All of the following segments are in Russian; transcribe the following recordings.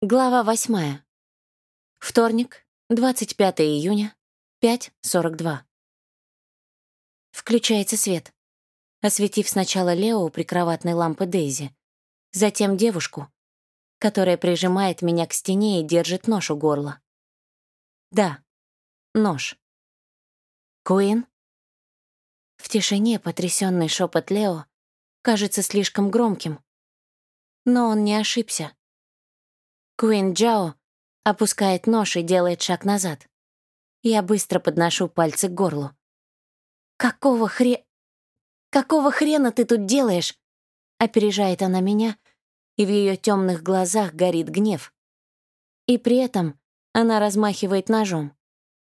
Глава восьмая. Вторник, 25 июня, 5.42. Включается свет, осветив сначала Лео у прикроватной лампы Дейзи, затем девушку, которая прижимает меня к стене и держит нож у горла. Да, нож. Куин? В тишине потрясенный шепот Лео кажется слишком громким, но он не ошибся. Куин Джао опускает нож и делает шаг назад. Я быстро подношу пальцы к горлу. «Какого хре... Какого хрена ты тут делаешь?» Опережает она меня, и в ее темных глазах горит гнев. И при этом она размахивает ножом.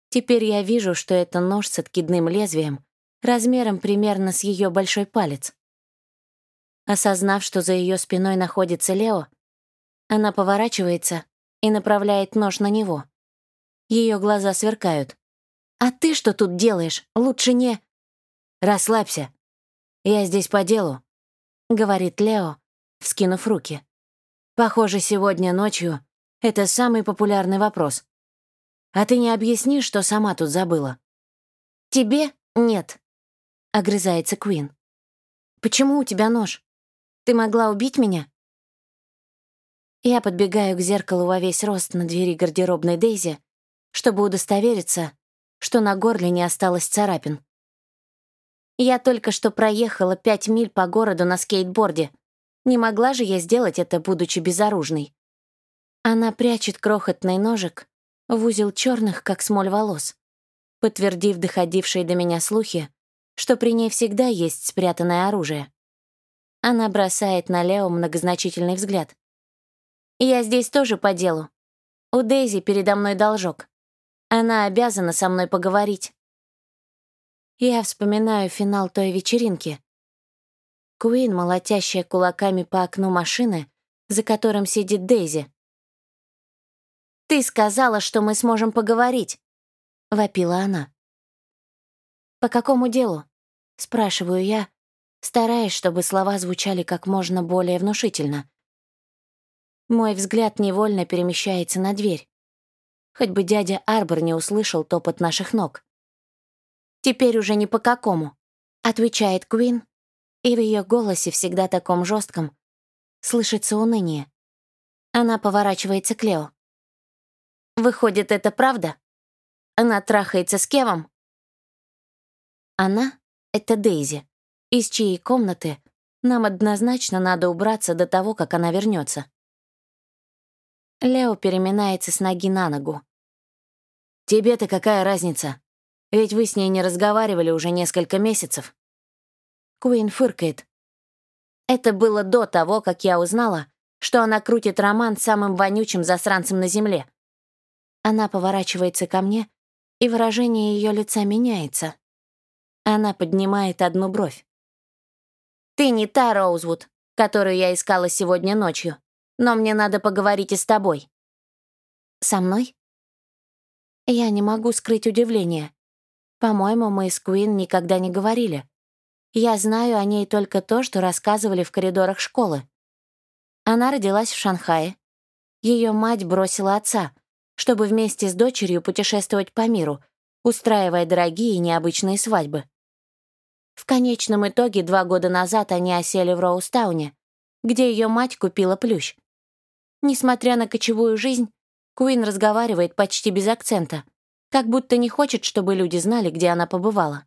Теперь я вижу, что это нож с откидным лезвием, размером примерно с ее большой палец. Осознав, что за ее спиной находится Лео, она поворачивается и направляет нож на него. Ее глаза сверкают. «А ты что тут делаешь? Лучше не...» «Расслабься. Я здесь по делу», — говорит Лео, вскинув руки. «Похоже, сегодня ночью это самый популярный вопрос. А ты не объяснишь, что сама тут забыла?» «Тебе нет», — огрызается Куин. «Почему у тебя нож? Ты могла убить меня?» Я подбегаю к зеркалу во весь рост на двери гардеробной Дейзи, чтобы удостовериться, что на горле не осталось царапин. Я только что проехала пять миль по городу на скейтборде. Не могла же я сделать это, будучи безоружной. Она прячет крохотный ножик в узел черных, как смоль волос, подтвердив доходившие до меня слухи, что при ней всегда есть спрятанное оружие. Она бросает на Лео многозначительный взгляд. Я здесь тоже по делу. У Дейзи передо мной должок. Она обязана со мной поговорить. Я вспоминаю финал той вечеринки. Куин, молотящая кулаками по окну машины, за которым сидит Дейзи. «Ты сказала, что мы сможем поговорить», — вопила она. «По какому делу?» — спрашиваю я, стараясь, чтобы слова звучали как можно более внушительно. Мой взгляд невольно перемещается на дверь. Хоть бы дядя Арбор не услышал топот наших ног. «Теперь уже ни по какому», — отвечает Квин, и в ее голосе, всегда таком жестком, слышится уныние. Она поворачивается к Лео. «Выходит, это правда? Она трахается с Кевом?» Она — это Дейзи, из чьей комнаты нам однозначно надо убраться до того, как она вернется. Лео переминается с ноги на ногу. «Тебе-то какая разница? Ведь вы с ней не разговаривали уже несколько месяцев». Куин фыркает. «Это было до того, как я узнала, что она крутит роман самым вонючим засранцем на земле». Она поворачивается ко мне, и выражение ее лица меняется. Она поднимает одну бровь. «Ты не та Роузвуд, которую я искала сегодня ночью но мне надо поговорить и с тобой». «Со мной?» Я не могу скрыть удивление. По-моему, мы с Куин никогда не говорили. Я знаю о ней только то, что рассказывали в коридорах школы. Она родилась в Шанхае. Ее мать бросила отца, чтобы вместе с дочерью путешествовать по миру, устраивая дорогие и необычные свадьбы. В конечном итоге два года назад они осели в Роустауне, где ее мать купила плющ. Несмотря на кочевую жизнь, Куин разговаривает почти без акцента, как будто не хочет, чтобы люди знали, где она побывала.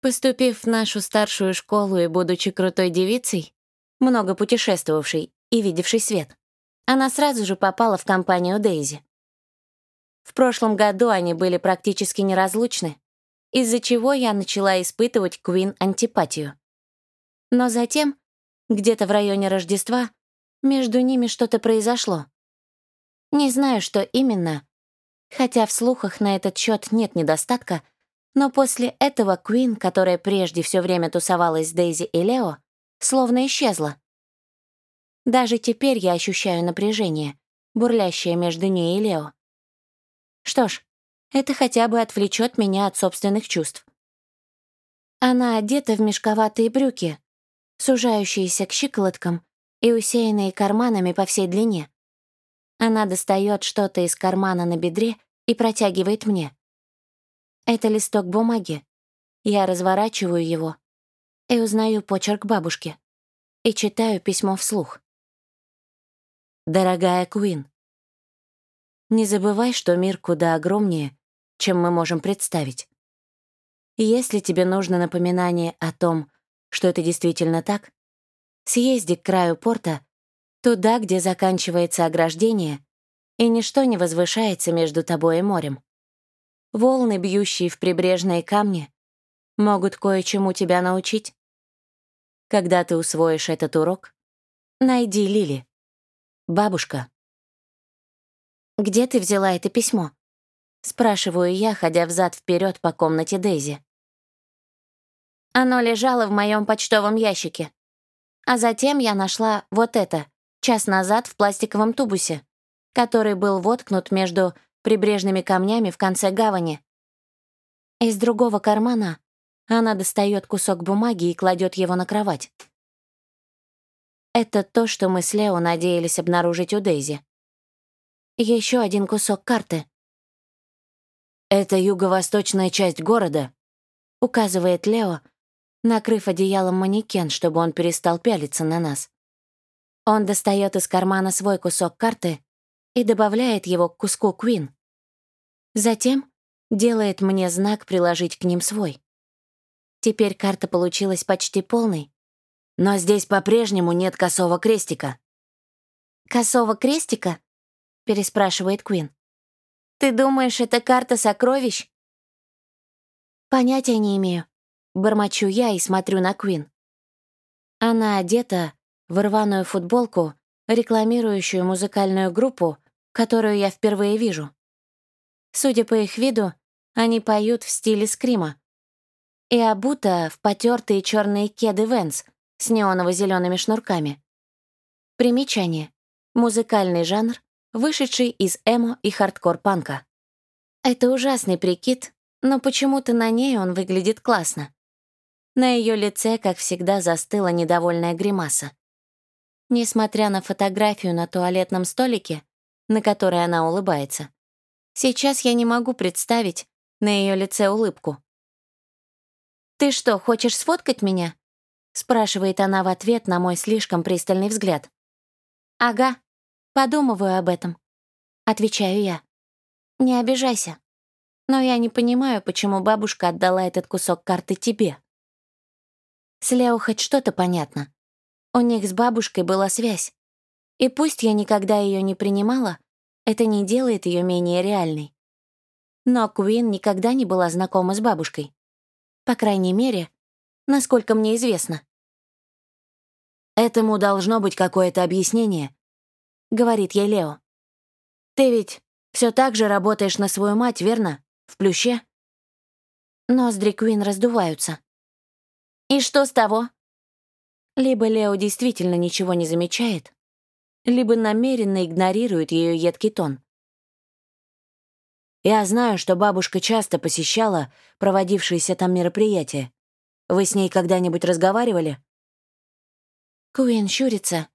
Поступив в нашу старшую школу и будучи крутой девицей, много путешествовавшей и видевшей свет, она сразу же попала в компанию Дейзи. В прошлом году они были практически неразлучны, из-за чего я начала испытывать Куин антипатию. Но затем, где-то в районе Рождества, между ними что-то произошло. Не знаю, что именно, хотя в слухах на этот счет нет недостатка, но после этого Куин, которая прежде все время тусовалась с Дейзи и Лео, словно исчезла. Даже теперь я ощущаю напряжение, бурлящее между ней и Лео. Что ж, это хотя бы отвлечет меня от собственных чувств. Она одета в мешковатые брюки, сужающиеся к щиколоткам и усеянные карманами по всей длине. Она достает что-то из кармана на бедре и протягивает мне. Это листок бумаги. Я разворачиваю его и узнаю почерк бабушки. И читаю письмо вслух. «Дорогая Куин, не забывай, что мир куда огромнее, чем мы можем представить. Если тебе нужно напоминание о том, что это действительно так, съезди к краю порта, туда, где заканчивается ограждение, и ничто не возвышается между тобой и морем. Волны, бьющие в прибрежные камни, могут кое-чему тебя научить. Когда ты усвоишь этот урок, найди Лили. Бабушка. «Где ты взяла это письмо?» Спрашиваю я, ходя взад вперед по комнате Дейзи. Оно лежало в моем почтовом ящике. А затем я нашла вот это, час назад в пластиковом тубусе, который был воткнут между прибрежными камнями в конце гавани. Из другого кармана она достает кусок бумаги и кладет его на кровать. Это то, что мы с Лео надеялись обнаружить у Дейзи. Еще один кусок карты. «Это юго-восточная часть города», — указывает Лео, накрыв одеялом манекен, чтобы он перестал пялиться на нас. Он достает из кармана свой кусок карты и добавляет его к куску Квин. Затем делает мне знак приложить к ним свой. Теперь карта получилась почти полной. Но здесь по-прежнему нет косого крестика. «Косого крестика?» — переспрашивает Квин. «Ты думаешь, это карта сокровищ?» «Понятия не имею», — бормочу я и смотрю на Квин. Она одета в рваную футболку, рекламирующую музыкальную группу, которую я впервые вижу. Судя по их виду, они поют в стиле скрима, и обута в потертые черные кеды Венс с неоново-зелеными шнурками. Примечание. Музыкальный жанр, вышедший из эмо и хардкор-панка. Это ужасный прикид, но почему-то на ней он выглядит классно. На ее лице, как всегда, застыла недовольная гримаса. Несмотря на фотографию на туалетном столике, на которой она улыбается, сейчас я не могу представить на ее лице улыбку. «Ты что, хочешь сфоткать меня?» — спрашивает она в ответ на мой слишком пристальный взгляд. «Ага, подумываю об этом», — отвечаю я. «Не обижайся, но я не понимаю, почему бабушка отдала этот кусок карты тебе». С Лео хоть что-то понятно. У них с бабушкой была связь. И пусть я никогда ее не принимала, это не делает ее менее реальной. Но Куин никогда не была знакома с бабушкой. По крайней мере, насколько мне известно. «Этому должно быть какое-то объяснение», — говорит ей Лео. «Ты ведь все так же работаешь на свою мать, верно? В плюще?» Ноздри Куин раздуваются. «И что с того?» Либо Лео действительно ничего не замечает, либо намеренно игнорирует ее едкий тон. Я знаю, что бабушка часто посещала проводившиеся там мероприятия. Вы с ней когда-нибудь разговаривали?» Куин щурится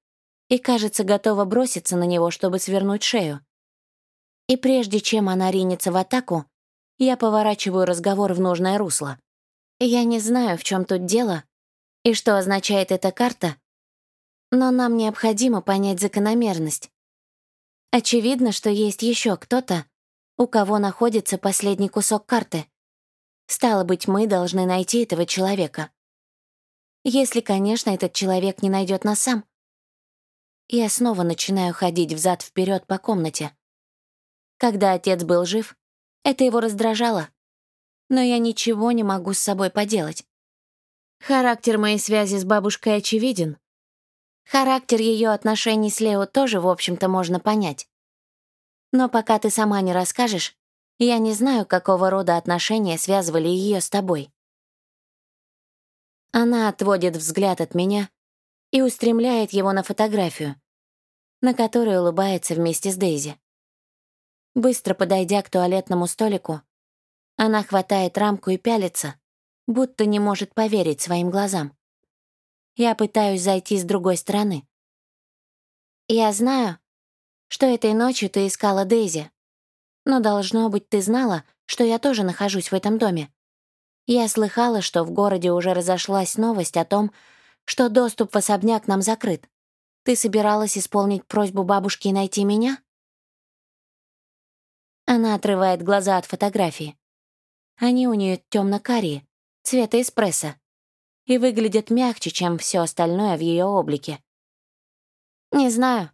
и, кажется, готова броситься на него, чтобы свернуть шею. И прежде чем она ринется в атаку, я поворачиваю разговор в нужное русло. Я не знаю, в чем тут дело и что означает эта карта, но нам необходимо понять закономерность. Очевидно, что есть еще кто-то, у кого находится последний кусок карты. Стало быть, мы должны найти этого человека. Если, конечно, этот человек не найдет нас сам. Я снова начинаю ходить взад вперед по комнате. Когда отец был жив, это его раздражало. Но я ничего не могу с собой поделать. Характер моей связи с бабушкой очевиден. Характер ее отношений с Лео тоже, в общем-то, можно понять. Но пока ты сама не расскажешь, я не знаю, какого рода отношения связывали ее с тобой. Она отводит взгляд от меня и устремляет его на фотографию, на которой улыбается вместе с Дейзи. Быстро подойдя к туалетному столику, она хватает рамку и пялится, будто не может поверить своим глазам. Я пытаюсь зайти с другой стороны. Я знаю, что этой ночью ты искала Дейзи. Но, должно быть, ты знала, что я тоже нахожусь в этом доме. Я слыхала, что в городе уже разошлась новость о том, что доступ в особняк нам закрыт. Ты собиралась исполнить просьбу бабушки найти меня?» Она отрывает глаза от фотографии. Они у нее темно-карие, цвета эспрессо, и выглядят мягче, чем все остальное в ее облике. «Не знаю.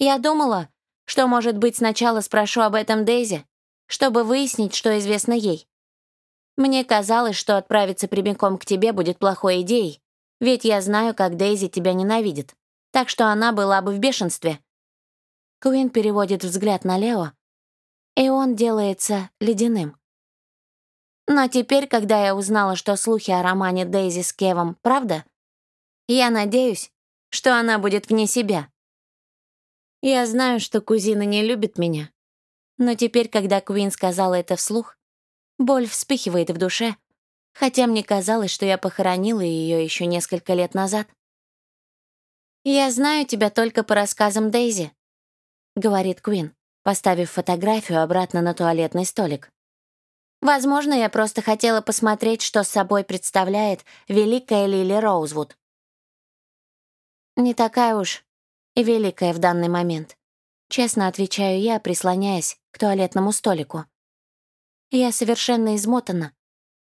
Я думала, что, может быть, сначала спрошу об этом Дейзи, чтобы выяснить, что известно ей. Мне казалось, что отправиться прямиком к тебе будет плохой идеей, ведь я знаю, как Дейзи тебя ненавидит, так что она была бы в бешенстве». Куин переводит взгляд на Лео, и он делается ледяным. Но теперь, когда я узнала, что слухи о романе Дейзи с Кевом правда, я надеюсь, что она будет вне себя. Я знаю, что кузина не любит меня, но теперь, когда Куин сказала это вслух, боль вспыхивает в душе, хотя мне казалось, что я похоронила ее еще несколько лет назад. «Я знаю тебя только по рассказам Дейзи», — говорит Куин, поставив фотографию обратно на туалетный столик. «Возможно, я просто хотела посмотреть, что с собой представляет великая Лили Роузвуд». «Не такая уж и великая в данный момент», — честно отвечаю я, прислоняясь к туалетному столику. Я совершенно измотана,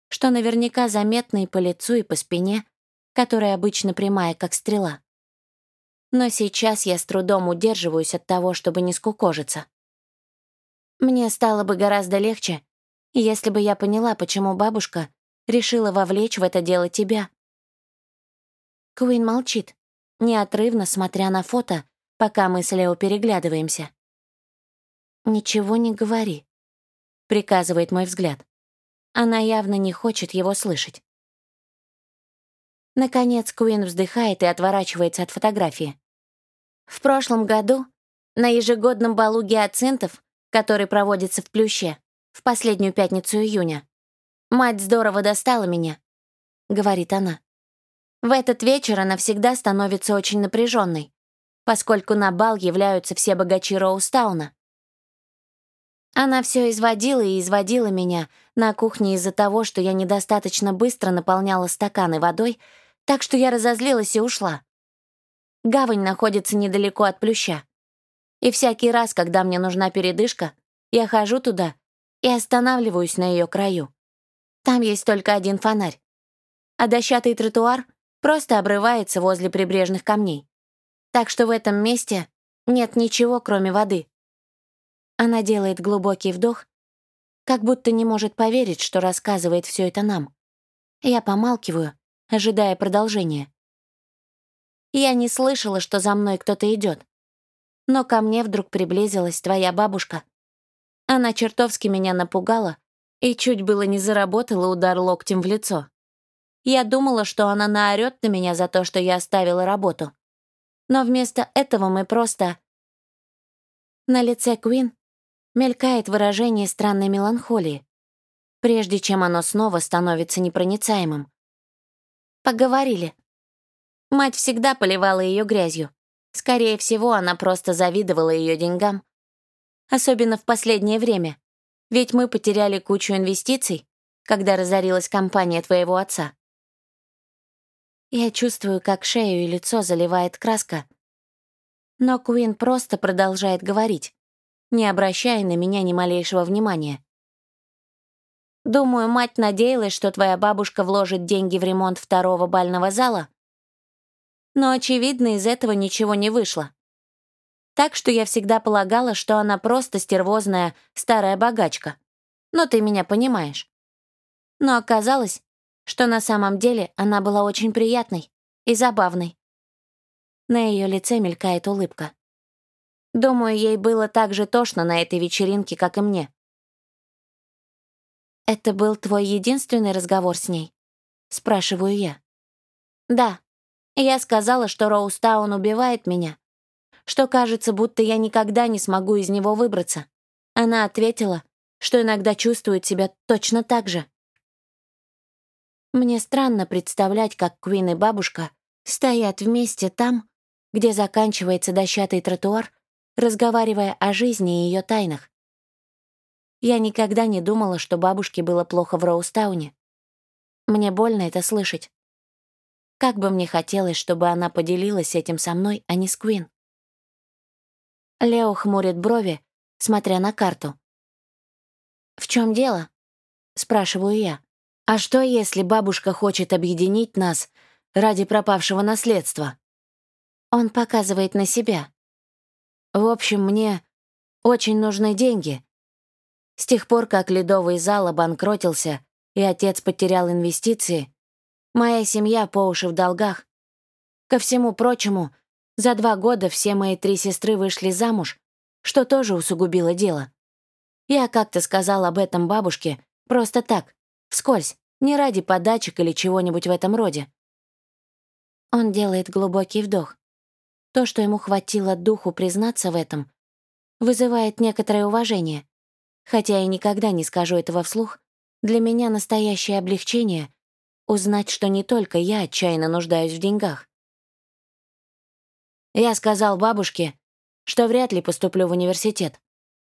что наверняка заметно и по лицу, и по спине, которая обычно прямая, как стрела. Но сейчас я с трудом удерживаюсь от того, чтобы не скукожиться. Мне стало бы гораздо легче, если бы я поняла, почему бабушка решила вовлечь в это дело тебя. Куин молчит, неотрывно смотря на фото, пока мы с Лео переглядываемся. «Ничего не говори», — приказывает мой взгляд. Она явно не хочет его слышать. Наконец Куин вздыхает и отворачивается от фотографии. В прошлом году на ежегодном балу гиацинтов, который проводится в Плюще, в последнюю пятницу июня, мать здорово достала меня, — говорит она. В этот вечер она всегда становится очень напряженной, поскольку на бал являются все богачи Роустауна. Она все изводила и изводила меня на кухне из-за того, что я недостаточно быстро наполняла стаканы водой, так что я разозлилась и ушла. Гавань находится недалеко от Плюща. И всякий раз, когда мне нужна передышка, я хожу туда и останавливаюсь на ее краю. Там есть только один фонарь. А дощатый тротуар просто обрывается возле прибрежных камней. Так что в этом месте нет ничего, кроме воды. Она делает глубокий вдох, как будто не может поверить, что рассказывает все это нам. Я помалкиваю, ожидая продолжения. Я не слышала, что за мной кто-то идет. Но ко мне вдруг приблизилась твоя бабушка. Она чертовски меня напугала и чуть было не заработала удар локтем в лицо. Я думала, что она наорёт на меня за то, что я оставила работу. Но вместо этого мы просто... На лице Куин мелькает выражение странной меланхолии, прежде чем оно снова становится непроницаемым. Поговорили. Мать всегда поливала ее грязью. Скорее всего, она просто завидовала ее деньгам. Особенно в последнее время. Ведь мы потеряли кучу инвестиций, когда разорилась компания твоего отца. Я чувствую, как шею и лицо заливает краска. Но Куин просто продолжает говорить не обращая на меня ни малейшего внимания. Думаю, мать надеялась, что твоя бабушка вложит деньги в ремонт второго бального зала. Но, очевидно, из этого ничего не вышло. Так что я всегда полагала, что она просто стервозная старая богачка. Но ты меня понимаешь. Но оказалось, что на самом деле она была очень приятной и забавной. На ее лице мелькает улыбка. Думаю, ей было так же тошно на этой вечеринке, как и мне. «Это был твой единственный разговор с ней?» — спрашиваю я. «Да. Я сказала, что Роустаун убивает меня, что кажется, будто я никогда не смогу из него выбраться. Она ответила, что иногда чувствует себя точно так же. Мне странно представлять, как Квин и бабушка стоят вместе там, где заканчивается дощатый тротуар, разговаривая о жизни и ее тайнах. Я никогда не думала, что бабушке было плохо в Роустауне. Мне больно это слышать. Как бы мне хотелось, чтобы она поделилась этим со мной, а не с Куин. Лео хмурит брови, смотря на карту. «В чем дело?» — спрашиваю я. «А что, если бабушка хочет объединить нас ради пропавшего наследства?» Он показывает на себя. «В общем, мне очень нужны деньги. С тех пор, как ледовый зал обанкротился и отец потерял инвестиции, моя семья по уши в долгах. Ко всему прочему, за два года все мои три сестры вышли замуж, что тоже усугубило дело. Я как-то сказал об этом бабушке просто так, вскользь, не ради подачек или чего-нибудь в этом роде. Он делает глубокий вдох. То, что ему хватило духу признаться в этом, вызывает некоторое уважение. Хотя я никогда не скажу этого вслух, для меня настоящее облегчение — узнать, что не только я отчаянно нуждаюсь в деньгах. Я сказал бабушке, что вряд ли поступлю в университет.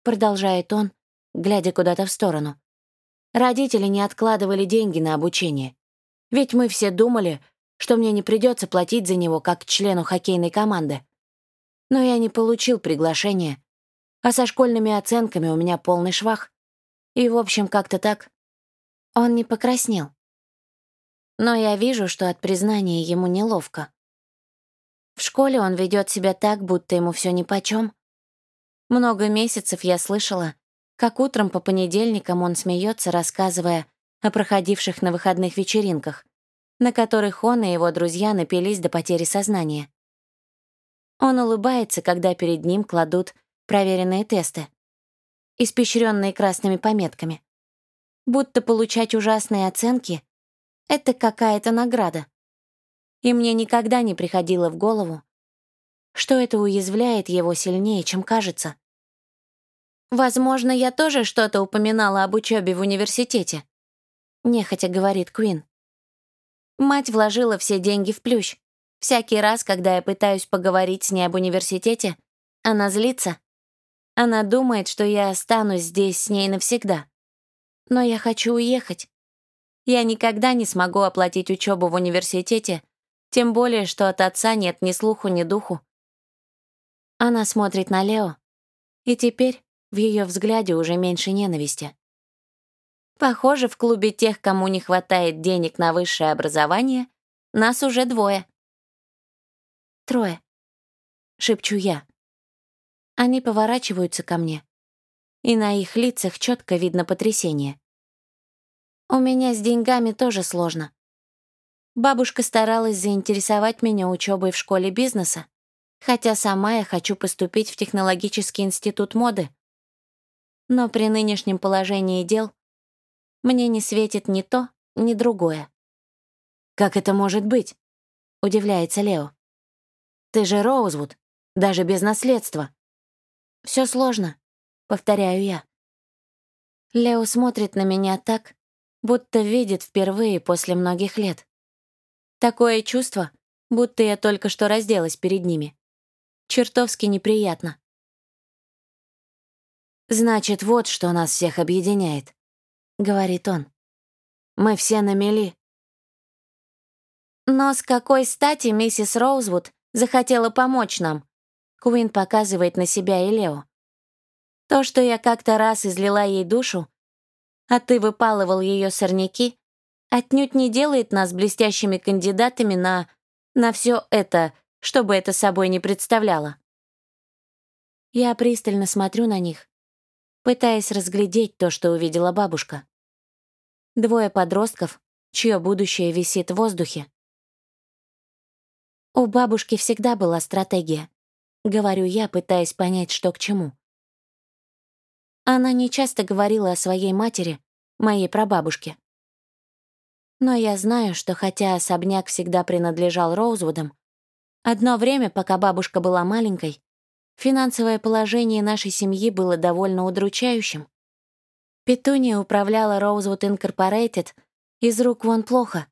Продолжает он, глядя куда-то в сторону. Родители не откладывали деньги на обучение. Ведь мы все думали, что мне не придется платить за него как члену хоккейной команды. Но я не получил приглашения, а со школьными оценками у меня полный швах. И, в общем, как-то так. Он не покраснел. Но я вижу, что от признания ему неловко. В школе он ведет себя так, будто ему все нипочем. Много месяцев я слышала, как утром по понедельникам он смеется, рассказывая о проходивших на выходных вечеринках, на которых он и его друзья напились до потери сознания. Он улыбается, когда перед ним кладут проверенные тесты, испещренные красными пометками. Будто получать ужасные оценки — это какая-то награда и мне никогда не приходило в голову, что это уязвляет его сильнее, чем кажется. «Возможно, я тоже что-то упоминала об учебе в университете», — нехотя говорит Куин. Мать вложила все деньги в плющ. Всякий раз, когда я пытаюсь поговорить с ней об университете, она злится. Она думает, что я останусь здесь с ней навсегда. Но я хочу уехать. Я никогда не смогу оплатить учебу в университете, тем более, что от отца нет ни слуху, ни духу. Она смотрит на Лео, и теперь в ее взгляде уже меньше ненависти. Похоже, в клубе тех, кому не хватает денег на высшее образование, нас уже двое. Трое. Шепчу я. Они поворачиваются ко мне, и на их лицах четко видно потрясение. У меня с деньгами тоже сложно. Бабушка старалась заинтересовать меня учебой в школе бизнеса, хотя сама я хочу поступить в технологический институт моды. Но при нынешнем положении дел мне не светит ни то, ни другое. «Как это может быть?» — удивляется Лео. «Ты же Роузвуд, даже без наследства». Все сложно», — повторяю я. Лео смотрит на меня так, будто видит впервые после многих лет. Такое чувство, будто я только что разделась перед ними. Чертовски неприятно. «Значит, вот что нас всех объединяет», — говорит он. «Мы все на мели». «Но с какой стати миссис Роузвуд захотела помочь нам?» Куин показывает на себя и Лео. «То, что я как-то раз излила ей душу, а ты выпалывал ее сорняки, отнюдь не делает нас блестящими кандидатами на... на все это, что бы это собой не представляло. Я пристально смотрю на них, пытаясь разглядеть то, что увидела бабушка. Двое подростков, чье будущее висит в воздухе. У бабушки всегда была стратегия, говорю я, пытаясь понять, что к чему. Она не часто говорила о своей матери, моей прабабушке. Но я знаю, что хотя особняк всегда принадлежал Роузвудам, одно время, пока бабушка была маленькой, финансовое положение нашей семьи было довольно удручающим. Петуния управляла Роузвуд Инкорпорейтед из рук вон плохо.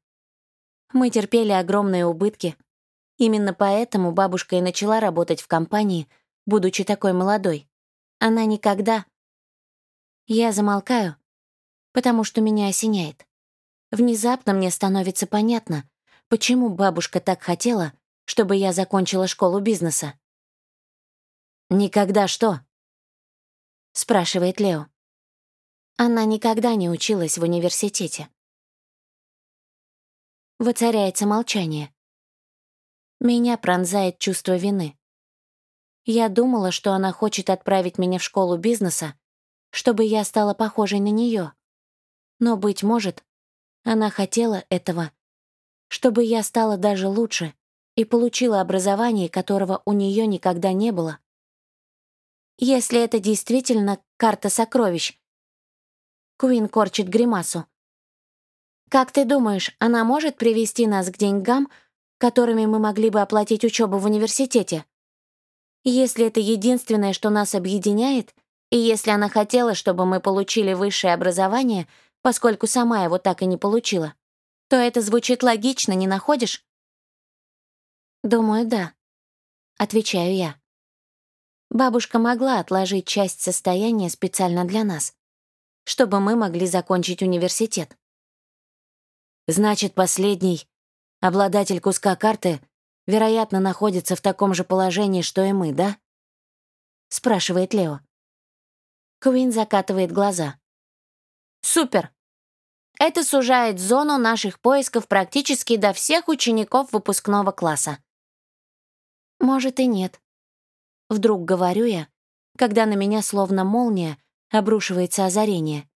Мы терпели огромные убытки. Именно поэтому бабушка и начала работать в компании, будучи такой молодой. Она никогда... Я замолкаю, потому что меня осеняет. Внезапно мне становится понятно, почему бабушка так хотела, чтобы я закончила школу бизнеса. «Никогда что?» — спрашивает Лео. Она никогда не училась в университете. Воцаряется молчание. Меня пронзает чувство вины. Я думала, что она хочет отправить меня в школу бизнеса, чтобы я стала похожей на нее. Но, быть может, она хотела этого, чтобы я стала даже лучше и получила образование, которого у нее никогда не было. Если это действительно карта сокровищ, Куин корчит гримасу. Как ты думаешь, она может привести нас к деньгам, которыми мы могли бы оплатить учебу в университете? Если это единственное, что нас объединяет, и если она хотела, чтобы мы получили высшее образование, поскольку сама его так и не получила, то это звучит логично, не находишь? Думаю, да. Отвечаю я. Бабушка могла отложить часть состояния специально для нас, чтобы мы могли закончить университет. Значит, последний, обладатель куска карты, вероятно, находится в таком же положении, что и мы, да? Спрашивает Лео. Куин закатывает глаза. Супер! Это сужает зону наших поисков практически до всех учеников выпускного класса. Может и нет. Вдруг говорю я, когда на меня словно молния обрушивается озарение.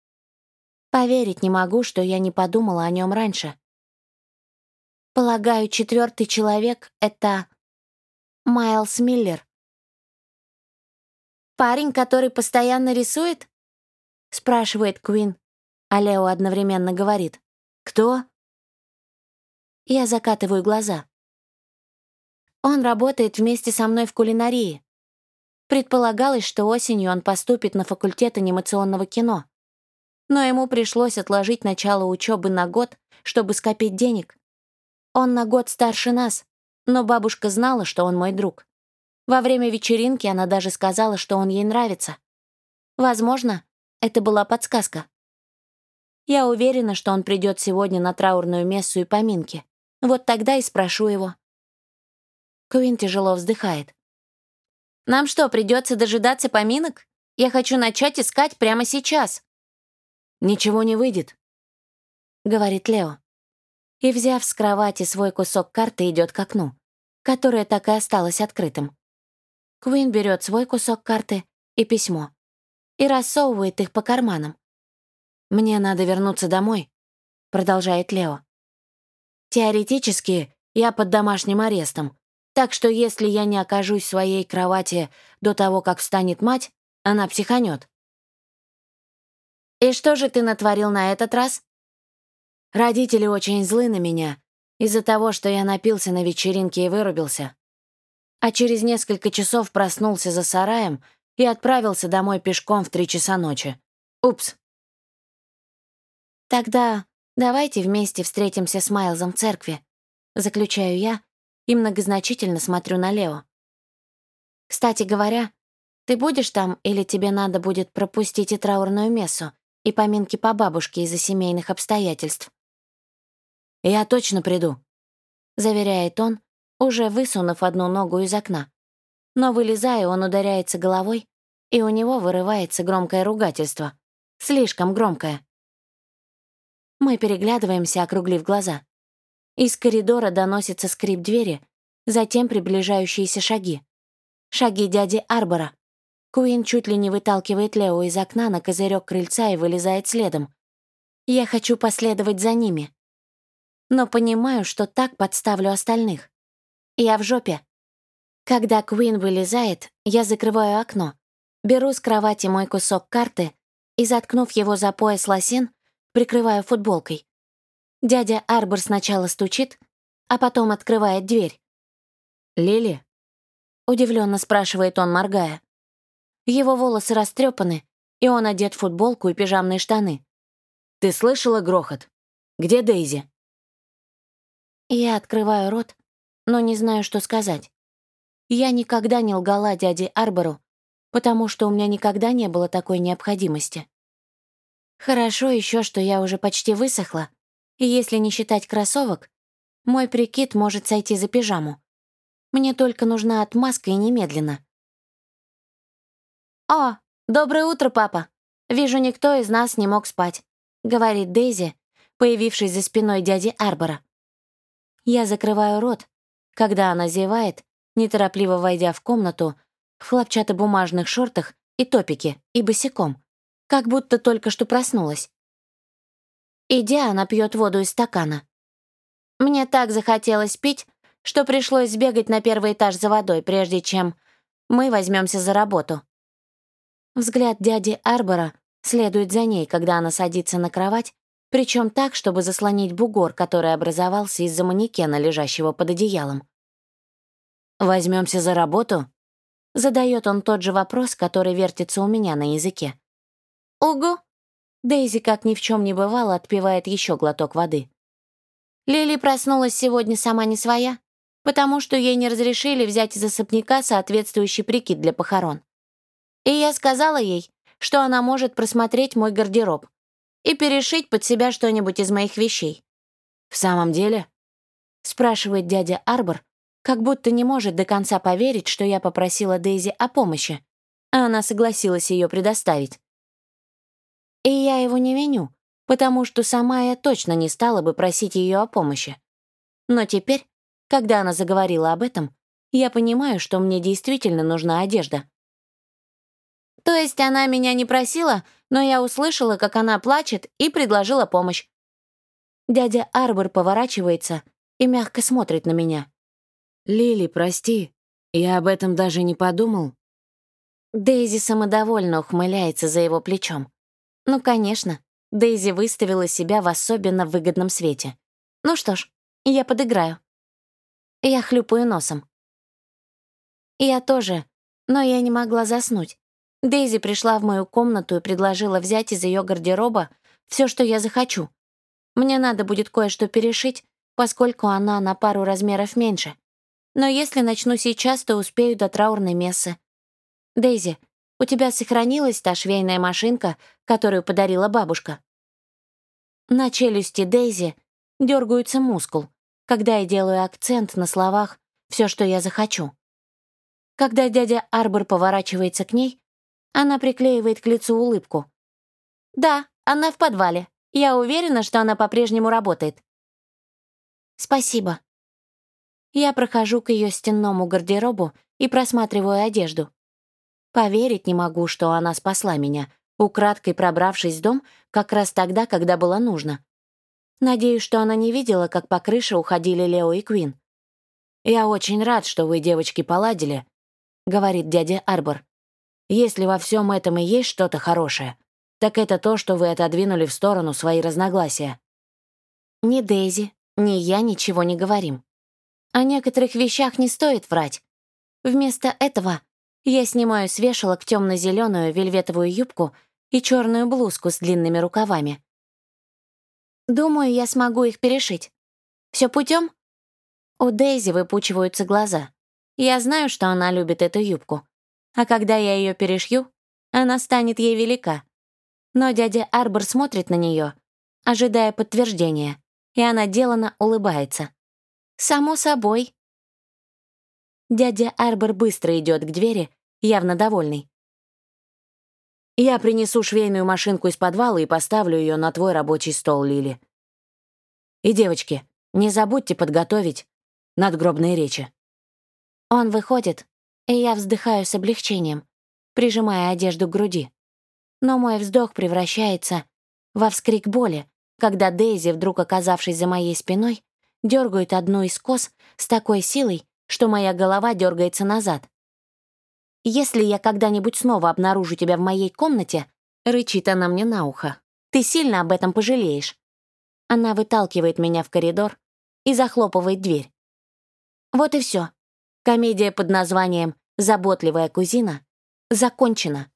Поверить не могу, что я не подумала о нем раньше. Полагаю, четвертый человек — это Майлз Миллер. «Парень, который постоянно рисует?» — спрашивает Квин, а Лео одновременно говорит. «Кто?» Я закатываю глаза. Он работает вместе со мной в кулинарии. Предполагалось, что осенью он поступит на факультет анимационного кино но ему пришлось отложить начало учебы на год, чтобы скопить денег. Он на год старше нас, но бабушка знала, что он мой друг. Во время вечеринки она даже сказала, что он ей нравится. Возможно, это была подсказка. Я уверена, что он придет сегодня на траурную мессу и поминки. Вот тогда и спрошу его. Куин тяжело вздыхает. «Нам что, придется дожидаться поминок? Я хочу начать искать прямо сейчас». «Ничего не выйдет», — говорит Лео. И, взяв с кровати свой кусок карты, идет к окну, которое так и осталось открытым. Куин берет свой кусок карты и письмо и рассовывает их по карманам. «Мне надо вернуться домой», — продолжает Лео. «Теоретически я под домашним арестом, так что если я не окажусь в своей кровати до того, как встанет мать, она психанет. «И что же ты натворил на этот раз?» «Родители очень злы на меня из-за того, что я напился на вечеринке и вырубился. А через несколько часов проснулся за сараем и отправился домой пешком в три часа ночи. Упс». «Тогда давайте вместе встретимся с Майлзом в церкви», заключаю я и многозначительно смотрю на Лео. «Кстати говоря, ты будешь там или тебе надо будет пропустить и траурную мессу, и поминки по бабушке из-за семейных обстоятельств. «Я точно приду», — заверяет он, уже высунув одну ногу из окна. Но, вылезая, он ударяется головой, и у него вырывается громкое ругательство. Слишком громкое. Мы переглядываемся, округлив глаза. Из коридора доносится скрип двери, затем приближающиеся шаги. Шаги дяди Арбора. Куин чуть ли не выталкивает Лео из окна на козырек крыльца и вылезает следом. Я хочу последовать за ними. Но понимаю, что так подставлю остальных. Я в жопе. Когда Куин вылезает, я закрываю окно, беру с кровати мой кусок карты и, заткнув его за пояс лосин, прикрываю футболкой. Дядя Арбор сначала стучит, а потом открывает дверь. «Лили?» — удивленно спрашивает он, моргая. Его волосы растрепаны, и он одет в футболку и пижамные штаны. «Ты слышала грохот? Где Дейзи?» Я открываю рот, но не знаю, что сказать. Я никогда не лгала дяде Арбору, потому что у меня никогда не было такой необходимости. Хорошо еще, что я уже почти высохла, и если не считать кроссовок, мой прикид может сойти за пижаму. Мне только нужна отмазка и немедленно. «О, доброе утро, папа! Вижу, никто из нас не мог спать», — говорит Дейзи, появившись за спиной дяди Арбора. Я закрываю рот, когда она зевает, неторопливо войдя в комнату в хлопчатобумажных шортах и топике, и босиком, как будто только что проснулась. Идя, она пьет воду из стакана. Мне так захотелось пить, что пришлось сбегать на первый этаж за водой, прежде чем мы возьмемся за работу. Взгляд дяди Арбора следует за ней, когда она садится на кровать, причем так, чтобы заслонить бугор, который образовался из-за манекена, лежащего под одеялом. Возьмемся за работу?» Задает он тот же вопрос, который вертится у меня на языке. «Угу!» Дейзи, как ни в чем не бывало, отпивает еще глоток воды. Лили проснулась сегодня сама не своя, потому что ей не разрешили взять из особняка соответствующий прикид для похорон. И я сказала ей, что она может просмотреть мой гардероб и перешить под себя что-нибудь из моих вещей. «В самом деле?» — спрашивает дядя Арбор, как будто не может до конца поверить, что я попросила Дейзи о помощи, а она согласилась ее предоставить. И я его не виню, потому что сама я точно не стала бы просить ее о помощи. Но теперь, когда она заговорила об этом, я понимаю, что мне действительно нужна одежда. То есть она меня не просила, но я услышала, как она плачет, и предложила помощь. Дядя Арбор поворачивается и мягко смотрит на меня. «Лили, прости, я об этом даже не подумал». Дейзи самодовольно ухмыляется за его плечом. Ну, конечно, Дейзи выставила себя в особенно выгодном свете. Ну что ж, я подыграю. Я хлюпаю носом. Я тоже, но я не могла заснуть. Дейзи пришла в мою комнату и предложила взять из ее гардероба все, что я захочу. Мне надо будет кое-что перешить, поскольку она на пару размеров меньше. Но если начну сейчас, то успею до траурной мессы. Дейзи, у тебя сохранилась та швейная машинка, которую подарила бабушка? На челюсти Дейзи дергается мускул, когда я делаю акцент на словах «все, что я захочу». Когда дядя Арбор поворачивается к ней, она приклеивает к лицу улыбку. «Да, она в подвале. Я уверена, что она по-прежнему работает». «Спасибо», я прохожу к ее стенному гардеробу и просматриваю одежду. Поверить не могу, что она спасла меня, украдкой пробравшись в дом как раз тогда, когда было нужно. Надеюсь, что она не видела, как по крыше уходили Лео и Квин. «Я очень рад, что вы, девочки, поладили», — говорит дядя Арбор. «Если во всем этом и есть что-то хорошее, так это то, что вы отодвинули в сторону свои разногласия». Ни Дейзи, ни я ничего не говорим. О некоторых вещах не стоит врать. Вместо этого я снимаю с вешалок темно-зеленую вельветовую юбку и черную блузку с длинными рукавами. Думаю, я смогу их перешить. Все путем? У Дейзи выпучиваются глаза. Я знаю, что она любит эту юбку. А когда я ее перешью, она станет ей велика. Но дядя Арбор смотрит на нее, ожидая подтверждения, и она делано улыбается. «Само собой». Дядя Арбор быстро идет к двери, явно довольный. «Я принесу швейную машинку из подвала и поставлю ее на твой рабочий стол, Лили. И, девочки, не забудьте подготовить надгробные речи». Он выходит, и я вздыхаю с облегчением, прижимая одежду к груди. Но мой вздох превращается во вскрик боли, когда Дейзи, вдруг оказавшись за моей спиной, дергают одну из кос с такой силой, что моя голова дергается назад. «Если я когда-нибудь снова обнаружу тебя в моей комнате», — рычит она мне на ухо, «ты сильно об этом пожалеешь». Она выталкивает меня в коридор и захлопывает дверь. Вот и все. Комедия под названием «Заботливая кузина» закончена.